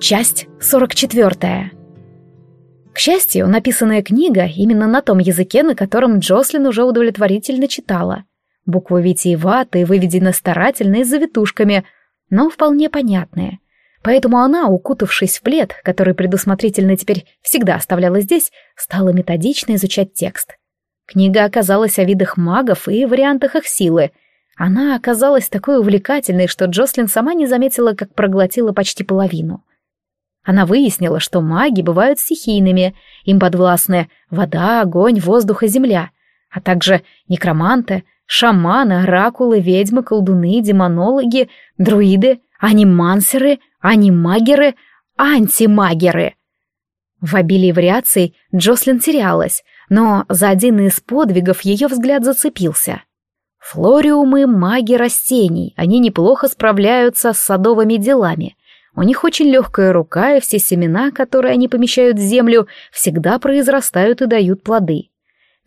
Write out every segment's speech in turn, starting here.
Часть 44. К счастью, написанная книга именно на том языке, на котором Джослин уже удовлетворительно читала. Буквы витиеватые, выведены старательно и завитушками, но вполне понятные. Поэтому она, укутавшись в плед, который предусмотрительно теперь всегда оставляла здесь, стала методично изучать текст. Книга оказалась о видах магов и вариантах их силы. Она оказалась такой увлекательной, что Джослин сама не заметила, как проглотила почти половину. Она выяснила, что маги бывают стихийными, им подвластны вода, огонь, воздух и земля, а также некроманты, шаманы, оракулы, ведьмы, колдуны, демонологи, друиды, анимансеры, анимагеры, антимагеры. В обилии вариаций Джослин терялась, но за один из подвигов ее взгляд зацепился. Флориумы — маги растений, они неплохо справляются с садовыми делами — у них очень легкая рука, и все семена, которые они помещают в землю, всегда произрастают и дают плоды.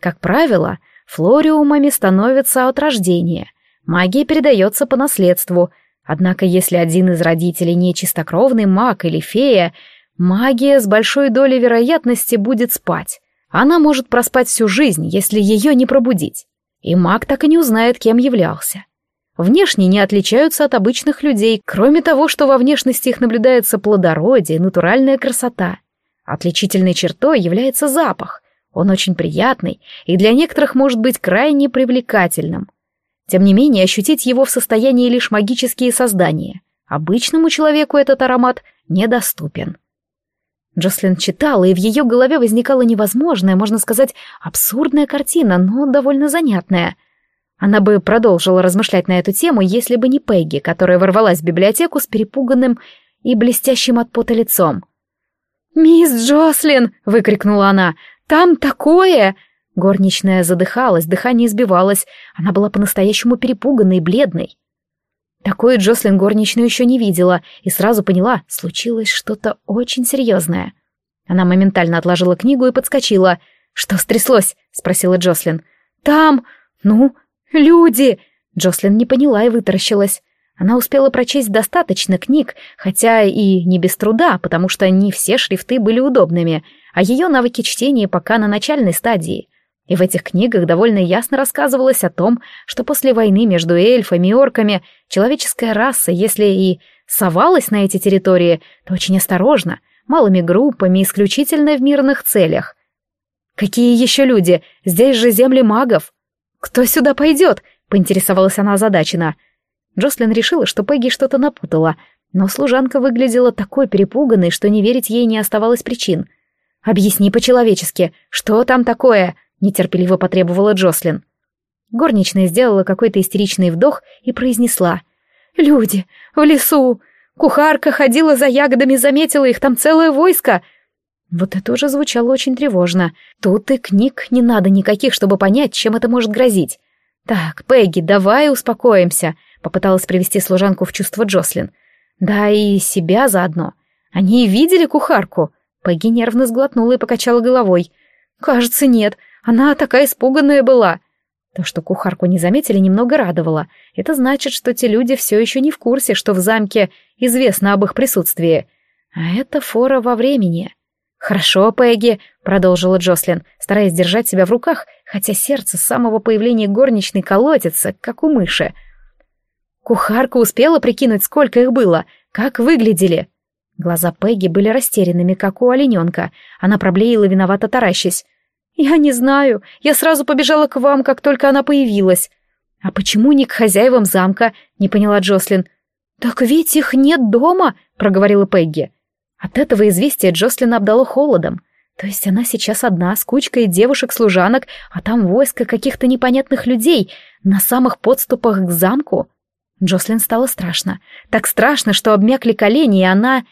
Как правило, флориумами становятся от рождения. Магия передается по наследству. Однако, если один из родителей не чистокровный маг или фея, магия с большой долей вероятности будет спать. Она может проспать всю жизнь, если ее не пробудить. И маг так и не узнает, кем являлся. Внешне не отличаются от обычных людей, кроме того, что во внешности их наблюдается плодородие, натуральная красота. Отличительной чертой является запах. Он очень приятный и для некоторых может быть крайне привлекательным. Тем не менее, ощутить его в состоянии лишь магические создания. Обычному человеку этот аромат недоступен. Джослин читала, и в ее голове возникала невозможная, можно сказать, абсурдная картина, но довольно занятная — она бы продолжила размышлять на эту тему, если бы не Пегги, которая ворвалась в библиотеку с перепуганным и блестящим от пота лицом. «Мисс Джослин!» — выкрикнула она. «Там такое!» Горничная задыхалась, дыхание избивалось. Она была по-настоящему перепуганной и бледной. Такое Джослин горничную еще не видела и сразу поняла, случилось что-то очень серьезное. Она моментально отложила книгу и подскочила. «Что стряслось?» — спросила Джослин. «Там... Ну, «Люди!» Джослин не поняла и вытаращилась. Она успела прочесть достаточно книг, хотя и не без труда, потому что не все шрифты были удобными, а ее навыки чтения пока на начальной стадии. И в этих книгах довольно ясно рассказывалось о том, что после войны между эльфами и орками человеческая раса, если и совалась на эти территории, то очень осторожно, малыми группами, исключительно в мирных целях. Какие еще люди? Здесь же земли магов. «Кто сюда пойдет?» — поинтересовалась она озадачена. Джослин решила, что Пегги что-то напутала, но служанка выглядела такой перепуганной, что не верить ей не оставалось причин. «Объясни по-человечески, что там такое?» — нетерпеливо потребовала Джослин. Горничная сделала какой-то истеричный вдох и произнесла. «Люди! В лесу! Кухарка ходила за ягодами, заметила их, там целое войско!» Вот это уже звучало очень тревожно. Тут и книг не надо никаких, чтобы понять, чем это может грозить. «Так, Пегги, давай успокоимся», — попыталась привести служанку в чувство Джослин. «Да и себя заодно. Они видели кухарку?» Пегги нервно сглотнула и покачала головой. «Кажется, нет. Она такая испуганная была». То, что кухарку не заметили, немного радовало. Это значит, что те люди все еще не в курсе, что в замке известно об их присутствии. А это фора во времени. «Хорошо, Пегги», — продолжила Джослин, стараясь держать себя в руках, хотя сердце с самого появления горничной колотится, как у мыши. Кухарка успела прикинуть, сколько их было, как выглядели. Глаза Пегги были растерянными, как у олененка. Она проблеяла, виновато таращась. «Я не знаю. Я сразу побежала к вам, как только она появилась». «А почему не к хозяевам замка?» — не поняла Джослин. «Так ведь их нет дома», — проговорила Пегги. От этого известия Джослин обдало холодом. То есть она сейчас одна с кучкой девушек-служанок, а там войско каких-то непонятных людей на самых подступах к замку. Джослин стало страшно. Так страшно, что обмякли колени, и она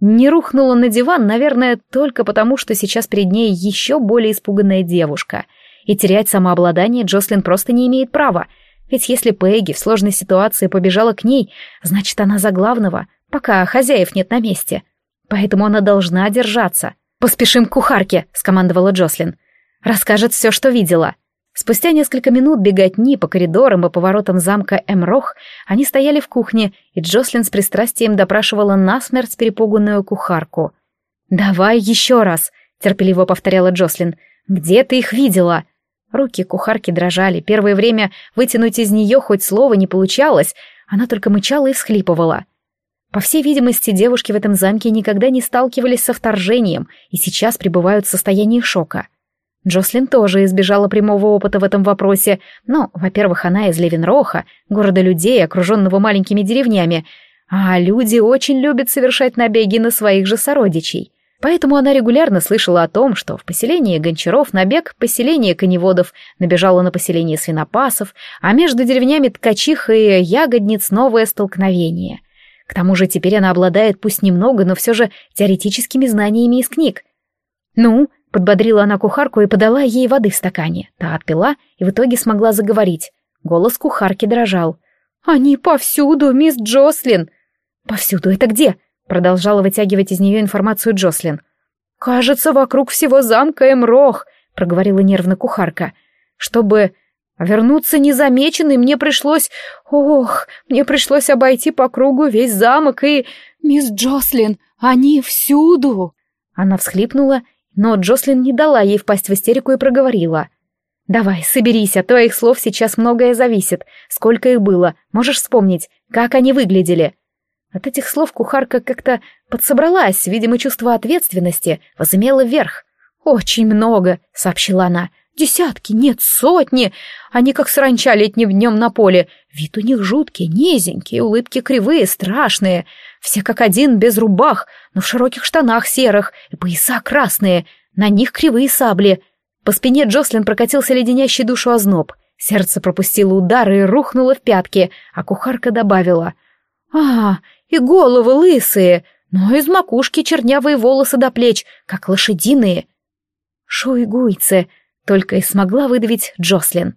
не рухнула на диван, наверное, только потому, что сейчас перед ней еще более испуганная девушка. И терять самообладание Джослин просто не имеет права. Ведь если Пегги в сложной ситуации побежала к ней, значит, она за главного, пока хозяев нет на месте. — Поэтому она должна держаться. «Поспешим к кухарке», — скомандовала Джослин. «Расскажет все, что видела». Спустя несколько минут беготни по коридорам и поворотам замка Эмрох они стояли в кухне, и Джослин с пристрастием допрашивала насмерть перепуганную кухарку. «Давай еще раз», — терпеливо повторяла Джослин. «Где ты их видела?» Руки кухарки дрожали, первое время вытянуть из нее хоть слово не получалось, она только мычала и всхлипывала. По всей видимости, девушки в этом замке никогда не сталкивались со вторжением и сейчас пребывают в состоянии шока. Джослин тоже избежала прямого опыта в этом вопросе, но, во-первых, она из Левенроха, города людей, окруженного маленькими деревнями, а люди очень любят совершать набеги на своих же сородичей. Поэтому она регулярно слышала о том, что в поселении гончаров набег поселение коневодов набежало на поселение свинопасов, а между деревнями ткачих и ягодниц новое столкновение. К тому же теперь она обладает пусть немного, но все же теоретическими знаниями из книг. «Ну, Подбодрила она кухарку и подала ей воды в стакане. Та отпила и в итоге смогла заговорить. Голос кухарки дрожал. «Они повсюду, мисс Джослин!» «Повсюду это где?» Продолжала вытягивать из нее информацию Джослин. «Кажется, вокруг всего замка Эмрох», — проговорила нервно кухарка. «Чтобы вернуться незамеченной, мне пришлось... Ох, мне пришлось обойти по кругу весь замок и... Мисс Джослин, они всюду!» Она всхлипнула но Джослин не дала ей впасть в истерику и проговорила. «Давай, соберись, от твоих слов сейчас многое зависит. Сколько их было, можешь вспомнить, как они выглядели?» От этих слов кухарка как-то подсобралась, видимо, чувство ответственности возымело верх. «Очень много», — сообщила она. «Десятки, нет, сотни. Они как саранча летним днем на поле. Вид у них жуткий, низенький, улыбки кривые, страшные. Все как один, без рубах, но в широких штанах серых, и пояса красные, на них кривые сабли. По спине Джослин прокатился леденящий душу озноб. Сердце пропустило удар и рухнуло в пятки, а кухарка добавила. «А, и головы лысые, но из макушки чернявые волосы до плеч, как лошадиные». «Шуйгуйцы», — только и смогла выдавить Джослин.